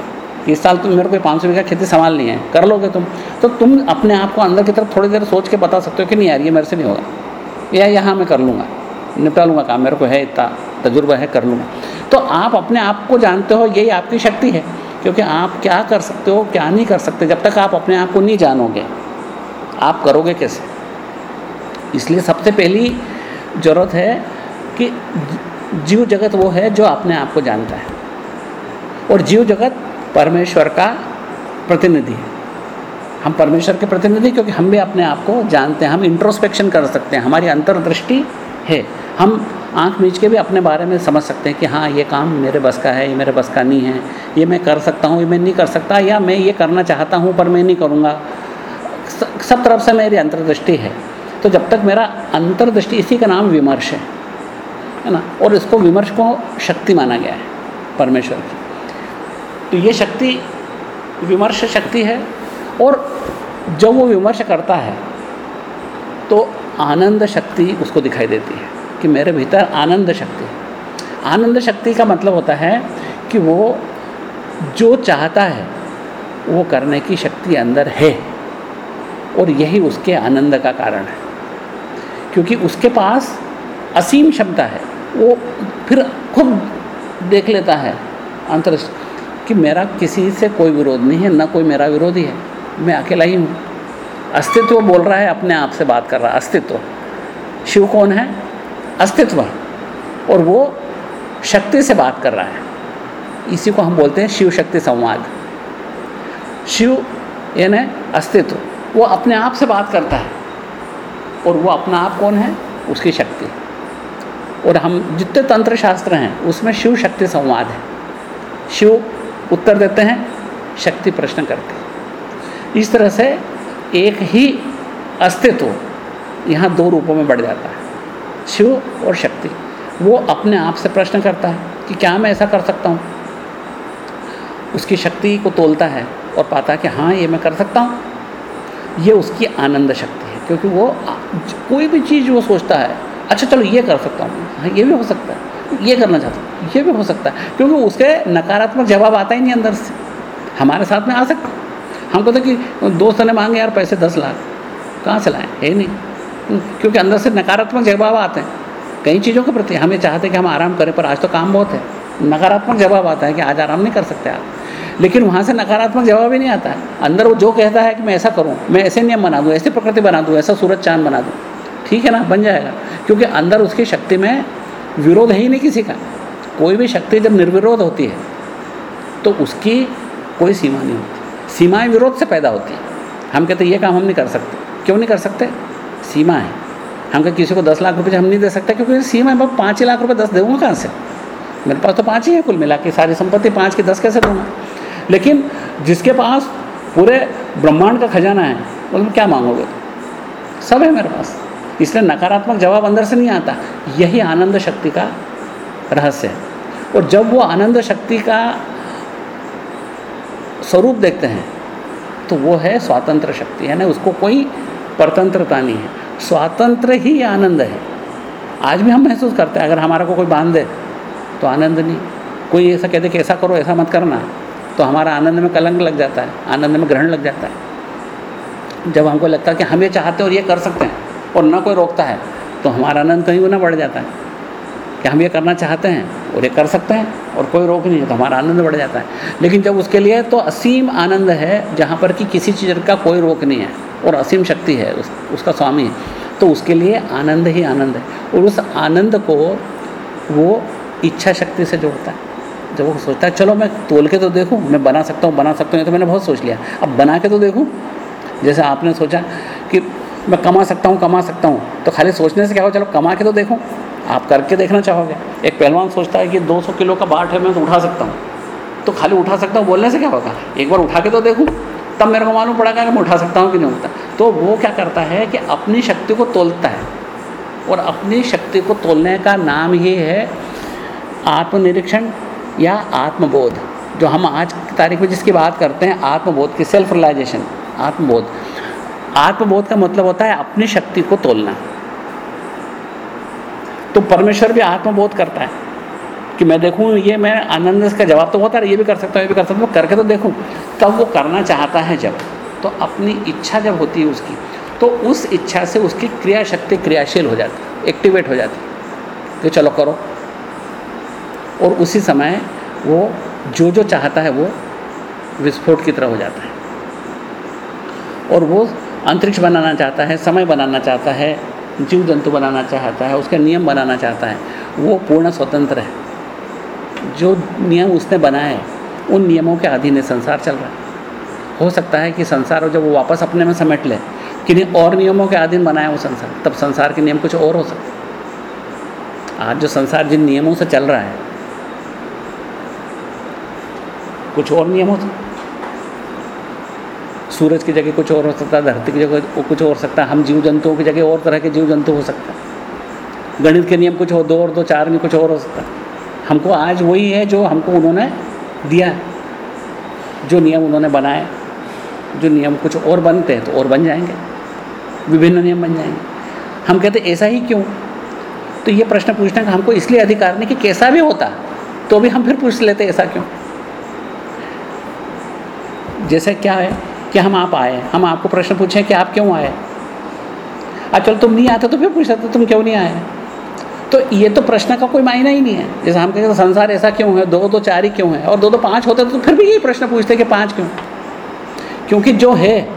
इस साल तुम मेरे को पाँच सौ बीघा खेती संभालनी है। कर लोगे तुम? तो तुम अपने आप को अंदर की तरफ़ थोड़ी देर सोच के बता सकते हो कि नहीं यार, ये मेरे से नहीं होगा। या यहाँ मैं कर लूँगा। निपटा लूँगा काम। मेरे को है इतना तजुर्बा है, कर लूँगा। तो आप अपने आप को जानते हो, यही आपकी शक्ति है। क्योंकि आप क्या कर सकते हो, क्या नहीं कर सकते, जब तक आप अपने आप को नहीं जानोगे, आप करोगे कैसे? इसलिए सबसे पहली ज़रूरत है कि जीव जगत वो है जो अपने आप को जानता है। और जीव जगत परमेश्वर का प्रतिनिधि है। हम परमेश्वर के प्रतिनिधि क्योंकि हम भी अपने आप को जानते हैं, हम इंट्रोस्पेक्शन कर सकते हैं, हमारी अंतर्दृष्टि है। हम आँख मीच के भी अपने बारे में समझ सकते हैं कि हाँ ये काम मेरे बस का है, ये मेरे बस का नहीं है, ये मैं कर सकता हूँ, ये मैं नहीं कर सकता, या मैं ये करना चाहता हूँ पर मैं नहीं करूँगा। सब तरफ़ से मेरी अंतर्दृष्टि है। तो जब तक मेरा अंतर्दृष्टि इसी का नाम विमर्श है है ना? और इसको विमर्श को शक्ति माना गया है परमेश्वर की। तो ये शक्ति, विमर्श शक्ति है और जब वो विमर्श करता है तो आनंद शक्ति उसको दिखाई देती है कि मेरे भीतर आनंद शक्ति आनंद शक्ति का मतलब होता है कि वो जो चाहता है, वो करने की शक्ति अंदर है और यही उसके आनंद का कारण है। क्योंकि उसके पास असीम क्षमता है। वो फिर खुद देख लेता है अंतर कि मेरा किसी से कोई विरोध नहीं है, ना कोई मेरा विरोधी है। मैं अकेला ही हूँ। अस्तित्व बोल रहा है, अपने आप से बात कर रहा है। अस्तित्व। शिव कौन है? अस्तित्व। और वो शक्ति से बात कर रहा है। इसी को हम बोलते हैं शिव शक्ति संवाद। शिव यानी अस्तित्व। वो अपने आप से बात करता है। और वो अपना आप कौन है? उसकी शक्ति। और हम जितने तंत्र शास्त्र हैं, उसमें शिव शक्ति संवाद है। शिव उत्तर देते हैं, शक्ति प्रश्न करते है। इस तरह से एक ही अस्तित्व यहाँ दो रूपों में बढ़ जाता है। शिव और शक्ति। वो अपने आप से प्रश्न करता है कि क्या मैं ऐसा कर सकता हूँ? उसकी शक्ति को तोलता है और पाता है कि हाँ ये मैं कर सकता हूँ। ये उसकी आनंद शक्ति है। क्योंकि वो, कोई भी चीज़ वो सोचता है अच्छा चलो, ये कर सकता हूँ। हाँ ये भी हो सकता है, ये करना चाहता हूँ, ये भी हो सकता है, क्योंकि उसके नकारात्मक जवाब आता ही नहीं अंदर से। हमारे साथ में आ सकता हम तो कि दोस्त ने मांगे यार, पैसे दस लाख, कहाँ से लाएँ? है नहीं। क्योंकि अंदर से नकारात्मक जवाब आते हैं। कई चीज़ों के प्रति हमें चाहते हैं कि हम आराम करें, पर आज तो काम बहुत है। नकारात्मक जवाब आता है कि आज आराम नहीं कर सकते आप। लेकिन वहाँ से नकारात्मक जवाब ही नहीं आता। अंदर वो जो कहता है कि मैं ऐसा करूँ, मैं ऐसे नियम बना दूँ, ऐसी प्रकृति बना दूँ, ऐसा सूरज चाँद बना दूँ, ठीक है ना, बन जाएगा। क्योंकि अंदर उसकी शक्ति में विरोध है ही नहीं किसी का। कोई भी शक्ति जब निर्विरोध होती है तो उसकी कोई सीमा नहीं होती। सीमाएँ विरोध से पैदा होती है। हम कहते ये काम हम नहीं कर सकते। क्यों नहीं कर सकते? सीमा है। हम कहते किसी को दस लाख रुपये हम नहीं दे सकते, क्योंकि सीमा है पाँच ही लाख रुपये दस दूँगा कहाँ से? मेरे पास तो पाँच ही है कुल मिला के, सारी संपत्ति पाँच के दस कैसे दूँगा? लेकिन जिसके पास पूरे ब्रह्मांड का खजाना है उसमें क्या मांगोगे? सब है मेरे पास। इसलिए नकारात्मक जवाब अंदर से नहीं आता। यही आनंद शक्ति का रहस्य है। और जब वो आनंद शक्ति का स्वरूप देखते हैं तो वो है स्वातंत्र शक्ति। यानी उसको कोई परतंत्रता नहीं है। स्वातंत्र ही आनंद है। आज भी हम महसूस करते हैं, अगर हमारा को कोई बाँध दे तो आनंद नहीं। कोई ऐसा कह दे कि ऐसा करो, ऐसा मत करना। तो हमारा आनंद में कलंक लग जाता है आनंद में ग्रहण लग जाता है। जब हमको लगता है कि हम ये चाहते हैं और ये कर सकते हैं और ना कोई रोकता है तो हमारा आनंद कहीं ना बढ़ जाता है। कि हम ये करना चाहते हैं और ये कर सकते हैं और कोई रोक नहीं है तो हमारा आनंद बढ़ जाता है। लेकिन जब उसके लिए तो असीम आनंद है जहाँ पर कि किसी चीज़ का कोई रोक नहीं है और असीम शक्ति है उस, उसका स्वामी है। तो उसके लिए आनंद ही आनंद है और उस आनंद को वो इच्छा शक्ति से जोड़ता है। जब वो सोचता है, चलो मैं तोल के तो देखूँ, मैं बना सकता हूँ, बना सकता हूँ तो मैंने बहुत सोच लिया। अब बना के तो देखूँ, जैसे आपने सोचा कि मैं कमा सकता हूँ, कमा सकता हूँ तो खाली सोचने से क्या हो चलो कमा के तो देखूँ, आप करके देखना चाहोगे। एक पहलवान सोचता है कि 200 किलो का बाट है, मैं तो उठा सकता हूँ तो खाली उठा सकता हूँ, बोलने से क्या होगा? एक बार उठा के तो देखूँ, तब मेरे को मालूम पड़ेगा कि मैं उठा सकता हूँ कि नहीं उठता। तो वो क्या करता है कि अपनी शक्ति को तोलता है, और अपनी शक्ति को तोलने का नाम ही है आत्मनिरीक्षण। या आत्मबोध, जो हम आज की तारीख में जिसकी बात करते हैं, आत्मबोध की सेल्फ रिलाइजेशन आत्मबोध। आत्मबोध का मतलब होता है अपनी शक्ति को तोलना। तो परमेश्वर भी आत्मबोध करता है। कि मैं देखूँ, ये मैं आनंद का जवाब तो होता है, ये भी कर सकता हूँ, ये भी कर सकता हूँ, करके तो देखूँ। तब वो करना चाहता है जब तो अपनी इच्छा जब होती है उसकी तो उस इच्छा से उसकी क्रिया शक्ति क्रियाशील हो जाती है एक्टिवेट हो जाती। है कि चलो करो। और उसी समय वो जो जो चाहता है वो विस्फोट की तरह हो जाता है। और वो अंतरिक्ष बनाना चाहता है, समय बनाना चाहता है जीव जंतु बनाना चाहता है, उसके नियम बनाना चाहता है, वो पूर्ण स्वतंत्र है। जो नियम उसने बनाए उन नियमों के अधीन संसार चल रहा है। हो सकता है कि संसार जब वो वापस अपने में समेट ले किन्हीं और नियमों के अधीन बनाया वो संसार, तब संसार के नियम कुछ और हो सकते आज जो संसार जिन नियमों से चल रहा है कुछ और नियम हो सकते सूरज की जगह कुछ और हो सकता है धरती की जगह कुछ और सकता है हम जीव जंतुओं की जगह और तरह के जीव जंतु हो सकता है। गणित के नियम कुछ हो, दो और दो, चार में कुछ और हो सकता। है हमको आज वही है जो हमको उन्होंने दिया है, जो नियम उन्होंने बनाए जो नियम कुछ और बनते हैं तो और बन जाएँगे, विभिन्न नियम बन जाएँगे। हम कहते ऐसा ही क्यों? तो ये प्रश्न पूछने का हमको इसलिए अधिकार नहीं कि कैसा भी होता तो भी हम फिर पूछ लेते, ऐसा क्यों? जैसे क्या है? कि हम आप आए हम आपको प्रश्न पूछें कि आप क्यों आए? अच्छा चलो तुम नहीं आते तो फिर पूछ सकते, तुम क्यों नहीं आए? तो ये तो प्रश्न का कोई मायना ही नहीं है। जैसे हम कहते संसार ऐसा क्यों है? दो दो चार ही क्यों है? और दो दो पाँच होते तो फिर भी यही प्रश्न पूछते कि पाँच क्यों? क्योंकि जो है,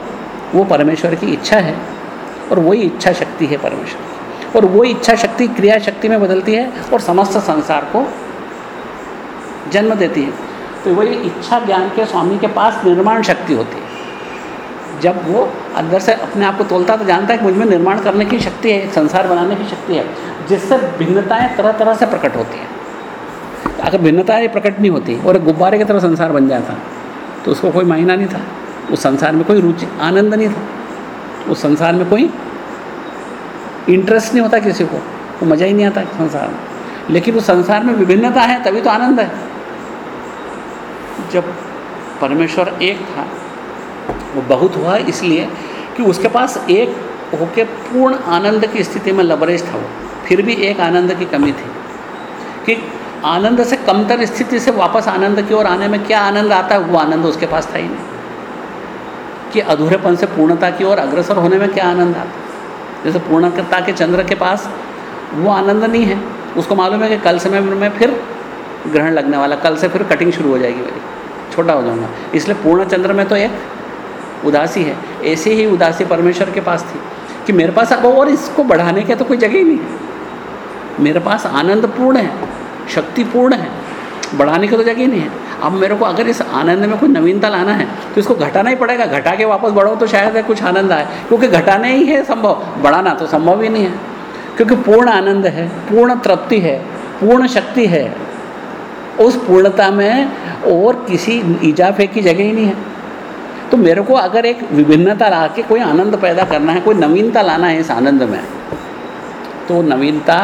वो परमेश्वर की इच्छा है और वही इच्छा शक्ति है परमेश्वर और वो इच्छा शक्ति, क्रिया शक्ति में बदलती है और समस्त संसार को जन्म देती है। तो वही इच्छा ज्ञान के स्वामी के पास निर्माण शक्ति होती है। जब वो अंदर से अपने आप को तोलता तो जानता है कि मुझमें निर्माण करने की शक्ति है, संसार बनाने की शक्ति है, जिससे भिन्नताएँ तरह तरह से प्रकट होती हैं। अगर भिन्नताएँ प्रकट नहीं होती और एक गुब्बारे की तरह संसार बन जाता तो उसको कोई मायना नहीं था। उस संसार में कोई रुचि, आनंद नहीं था। उस संसार में कोई इंटरेस्ट नहीं होता किसी को। वो मज़ा ही नहीं आता संसार में। लेकिन उस संसार में विभिन्नता है, तभी तो आनंद है। जब परमेश्वर एक था, वो बहुत हुआ इसलिए कि उसके पास एक होके पूर्ण आनंद की स्थिति में लबरेज था वो। फिर भी एक आनंद की कमी थी। कि आनंद से कमतर स्थिति से वापस आनंद की ओर आने में क्या आनंद आता है, वो आनंद उसके पास था ही नहीं। कि अधूरेपन से पूर्णता की ओर अग्रसर होने में क्या आनंद आता जैसे पूर्णता के चंद्र के पास वो आनंद नहीं है। उसको मालूम है कि कल समय में फिर ग्रहण लगने वाला, कल से फिर कटिंग शुरू हो जाएगी मेरी। छोटा हो जाऊँगा। इसलिए पूर्ण चंद्र में तो एक उदासी है। ऐसी ही उदासी परमेश्वर के पास थी कि मेरे पास अब और इसको बढ़ाने के तो कोई जगह ही नहीं मेरे पास आनंद पूर्ण है शक्तिपूर्ण है, बढ़ाने की तो जगह ही नहीं है। अब मेरे को अगर इस आनंद में कोई नवीनता लाना है तो इसको घटाना ही पड़ेगा। घटा के वापस बढ़ो तो शायद कुछ आनंद आए। क्योंकि घटाने ही है संभव। बढ़ाना तो संभव ही नहीं है। क्योंकि पूर्ण आनंद है, पूर्ण तृप्ति है, पूर्ण शक्ति है। उस पूर्णता में और किसी इजाफे की जगह ही नहीं है। तो मेरे को अगर एक विभिन्नता ला के कोई आनंद पैदा करना है, कोई नवीनता लाना है इस आनंद में तो नवीनता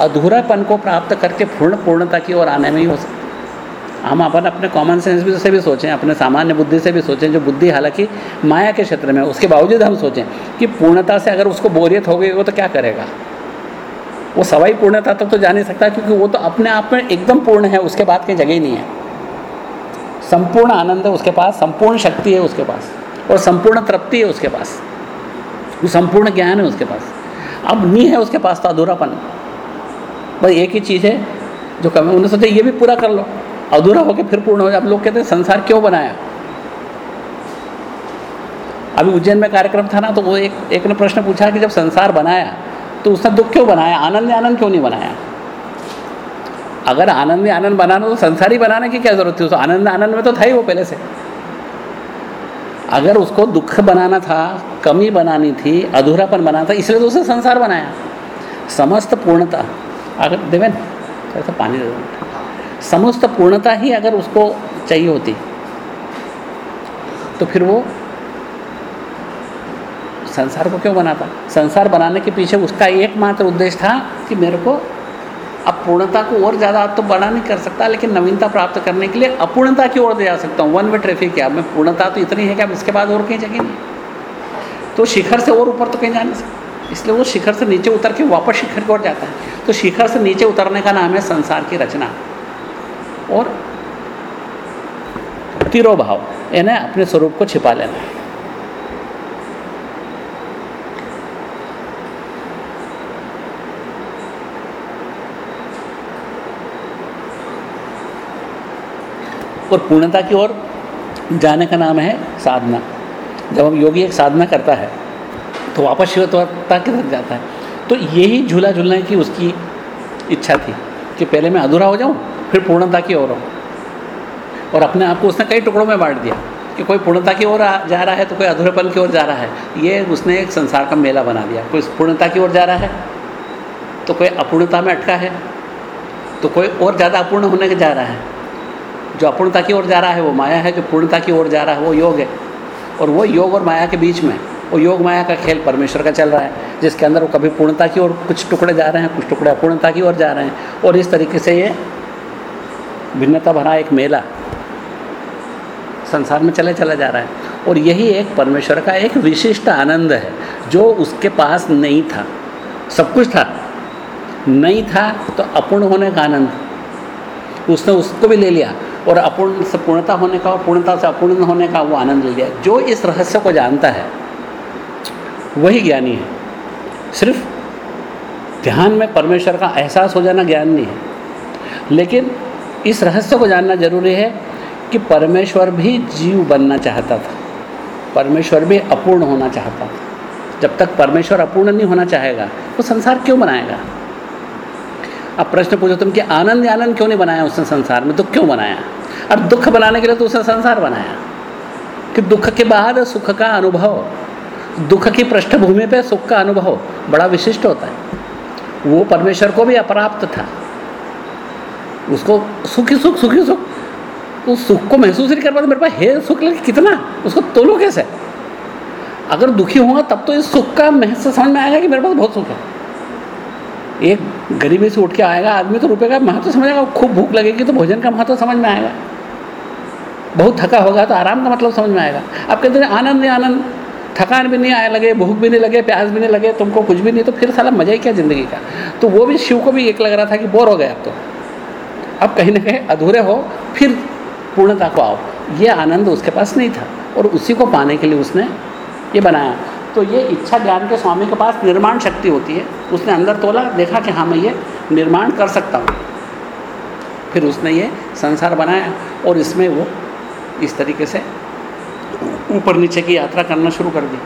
अधूरापन को प्राप्त करके पूर्ण पूर्णता की ओर आने में ही हो सकता हम अपन अपने कॉमन सेंस भी से भी सोचें, अपने सामान्य बुद्धि से भी सोचें, जो बुद्धि हालाँकि माया के क्षेत्र में उसके बावजूद हम सोचें कि पूर्णता से अगर उसको बोरियत हो गई, वो तो क्या करेगा? वो सवाई पूर्णता तक तो, जा नहीं सकता क्योंकि वो तो अपने आप में एकदम पूर्ण है उसके बाद कहीं जगह ही नहीं है। संपूर्ण आनंद है उसके पास संपूर्ण शक्ति है उसके पास और संपूर्ण तृप्ति है उसके पास वो संपूर्ण ज्ञान है उसके पास। अब नहीं है उसके पास तो अधूरापन। बस एक ही चीज़ है जो कम उन्होंने सोचा ये भी पूरा कर लो। अधूरा होकर फिर पूर्ण हो जाए। अब लोग कहते हैं संसार क्यों बनाया? अभी उज्जैन में कार्यक्रम था ना तो वो एक एक ने प्रश्न पूछा कि जब संसार बनाया तो उसने दुख क्यों बनाया? आनंद आनंद क्यों नहीं बनाया? अगर आनंद आनंद बनाना तो संसार बनाने की क्या ज़रूरत थी उस? आनंद आनंद में तो था ही वो पहले से। अगर उसको दुख बनाना था, कमी बनानी थी, अधूरापन बनाना था, इसलिए तो उसे संसार बनाया। समस्त पूर्णता, अगर देवेन, थोड़ा पानी दे। समस्त पूर्णता ही अगर उसको चाहिए होती तो फिर वो संसार को क्यों बनाता? संसार बनाने के पीछे उसका एकमात्र उद्देश्य था कि मेरे को अब पूर्णता को और ज़्यादा तो बड़ा नहीं कर सकता, लेकिन नवीनता प्राप्त करने के लिए अपूर्णता की ओर जा सकता हूँ। वन वे ट्रैफ़िक क्या? मैं पूर्णता तो इतनी है कि अब इसके बाद और कहीं जगह नहीं। तो शिखर से और ऊपर तो कहीं जा नहीं सकता। इसलिए वो शिखर से नीचे उतर के वापस शिखर की ओर जाता है। तो शिखर से नीचे उतरने का नाम है संसार की रचना। और तिरोभाव, यानी अपने स्वरूप को छिपा लेना। और पूर्णता की ओर जाने का नाम है साधना। जब हम योगी एक साधना करता है तो वापस शिवत्वता की तरफ़ जाता है। तो यही झूला झूलने की उसकी इच्छा थी कि पहले मैं अधूरा हो जाऊँ, फिर पूर्णता की ओर हो और अपने आप को उसने कई टुकड़ों में बांट दिया कि कोई पूर्णता की ओर जा रहा है तो कोई अधूरेपन की ओर जा रहा है। ये उसने एक संसार का मेला बना दिया। कोई पूर्णता की ओर जा रहा है तो कोई अपूर्णता में अटका है तो कोई और ज़्यादा अपूर्ण होने के जा रहा है। जो अपूर्णता की ओर जा रहा है, वो माया है, जो पूर्णता की ओर जा रहा है, वो योग है। और वो योग और माया के बीच में, वो योग माया का खेल परमेश्वर का चल रहा है, जिसके अंदर वो कभी पूर्णता की ओर कुछ टुकड़े जा रहे हैं, कुछ टुकड़े अपूर्णता की ओर जा रहे हैं। और इस तरीके से ये भिन्नता भरा एक मेला संसार में चले चला जा रहा है। और यही एक परमेश्वर का एक विशिष्ट आनंद है, जो उसके पास नहीं था। सब कुछ था। नहीं था तो अपूर्ण होने का आनंद। उसने उसको भी ले लिया। और अपूर्ण से पूर्णता होने का और पूर्णता से अपूर्ण होने का वो आनंद ले लिया जो इस रहस्य को जानता है, वही ज्ञानी है। सिर्फ़ ध्यान में परमेश्वर का एहसास हो जाना ज्ञान नहीं है। लेकिन इस रहस्य को जानना ज़रूरी है कि परमेश्वर भी जीव बनना चाहता था। परमेश्वर भी अपूर्ण होना चाहता था। जब तक परमेश्वर अपूर्ण नहीं होना चाहेगा, वो संसार क्यों बनाएगा? अब प्रश्न पूछो, तुम कि आनंद आनंद क्यों नहीं बनाया उसने संसार में? दुख क्यों बनाया? और दुख बनाने के लिए तो उसने संसार बनाया। कि दुख के बाद सुख का अनुभव, दुख की पृष्ठभूमि पे सुख का अनुभव बड़ा विशिष्ट होता है। वो परमेश्वर को भी अप्राप्त था। उसको सुखी सुख सुखी सुख। उस सुख को महसूस नहीं कर पाता, मेरे पास है सुख लगे कितना? उसको तोलो कैसे? अगर दुखी हुआ तब तो इस सुख का महसूस समझ में आएगा कि मेरे पास बहुत सुख है। एक गरीबी से उठ के आएगा, आदमी तो रुपये का महत्व समझेगा, खूब भूख लगेगी तो भोजन का महत्व समझ में आएगा। बहुत थका होगा तो आराम का मतलब समझ में आएगा। आप कहते हैं, आनंद नहीं आनंद, थकान भी नहीं आए लगे, भूख भी नहीं लगे, प्यास भी नहीं लगे, तुमको कुछ भी नहीं तो फिर साला मज़ा ही क्या ज़िंदगी का? तो वो भी शिव को भी एक लग रहा था कि बोर हो गए अब तो। अब कहीं ना कहीं अधूरे हो, फिर पूर्णता को आओ। ये आनंद उसके पास नहीं था और उसी को पाने के लिए उसने ये बनाया। तो ये इच्छा ज्ञान के स्वामी के पास निर्माण शक्ति होती है। उसने अंदर तोला देखा कि हाँ मैं ये निर्माण कर सकता हूँ। फिर उसने ये संसार बनाया और इसमें वो इस तरीके से ऊपर नीचे की यात्रा करना शुरू कर दी।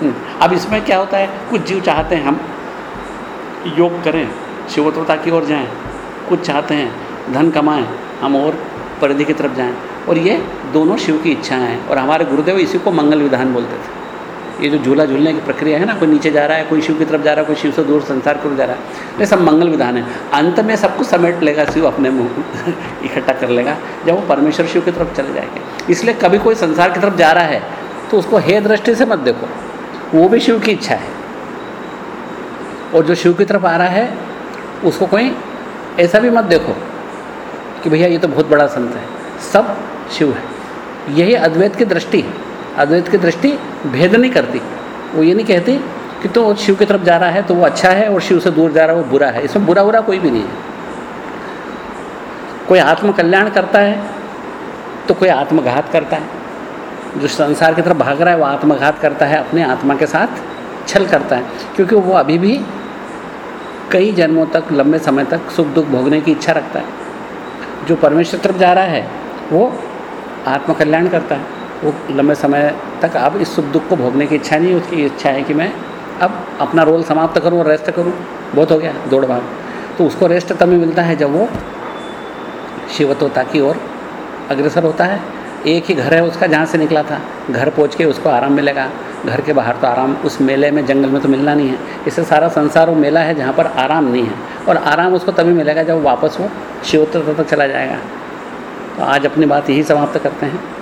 हम्म, अब इसमें क्या होता है? कुछ जीव चाहते हैं हम योग करें शिवत्वता की ओर जाएँ। कुछ चाहते हैं धन कमाएँ हम और परिधि की तरफ़ जाएँ। और ये दोनों शिव की इच्छाएँ हैं और हमारे गुरुदेव इसी को मंगल विधान बोलते थे। ये जो झूला झूलने की प्रक्रिया है ना, कोई नीचे जा रहा है, कोई शिव की तरफ़ जा रहा है, कोई शिव से दूर संसार की ओर जा रहा है, ये सब मंगल विधान है। अंत में सब कुछ समेट लेगा शिव अपने मुँह इकट्ठा कर लेगा, जब वो परमेश्वर शिव की तरफ़ चले जाएँगे। इसलिए कभी कोई संसार की तरफ़ जा रहा है तो उसको हे दृष्टि से मत देखो, वो भी शिव की इच्छा है। और जो शिव की तरफ़ आ रहा है, उसको कोई ऐसा भी मत देखो कि भैया ये तो बहुत बड़ा संत है, सब शिव है। यही अद्वैत की दृष्टि है। अद्वैत की दृष्टि भेद नहीं करती। वो ये नहीं कहती कि तो शिव की तरफ़ जा रहा है तो वो अच्छा है और शिव से दूर जा रहा है, वो बुरा है। इसमें बुरा बुरा कोई भी नहीं है। कोई आत्मकल्याण करता है तो कोई आत्मघात करता है। जो संसार की तरफ़ भाग रहा है, वो आत्मघात करता है, अपने आत्मा के साथ छल करता है। क्योंकि वो अभी भी कई जन्मों तक, लंबे समय तक सुख दुख भोगने की इच्छा रखता है। जो परमेश्वर तरफ़ जा रहा है, वो आत्मकल्याण करता है। वो लंबे समय तक अब इस सुख दुख को भोगने की इच्छा नहीं, उसकी इच्छा है कि मैं अब अपना रोल समाप्त करूँ और रेस्ट करूँ। बहुत हो गया, दौड़ भाग। तो उसको रेस्ट तभी मिलता है जब वो शिवत्वता की ओर अग्रसर होता है। एक ही घर है उसका, जहाँ से निकला था। घर पहुँच के उसको आराम मिलेगा। घर के बाहर तो आराम, उस मेले में, जंगल में तो मिलना नहीं है। इससे सारा संसार वो मेला है जहाँ पर आराम नहीं है। और आराम उसको तभी मिलेगा जब वापस वो शिवत्वता तक चला जाएगा। तो आज अपनी बात यही समाप्त करते हैं।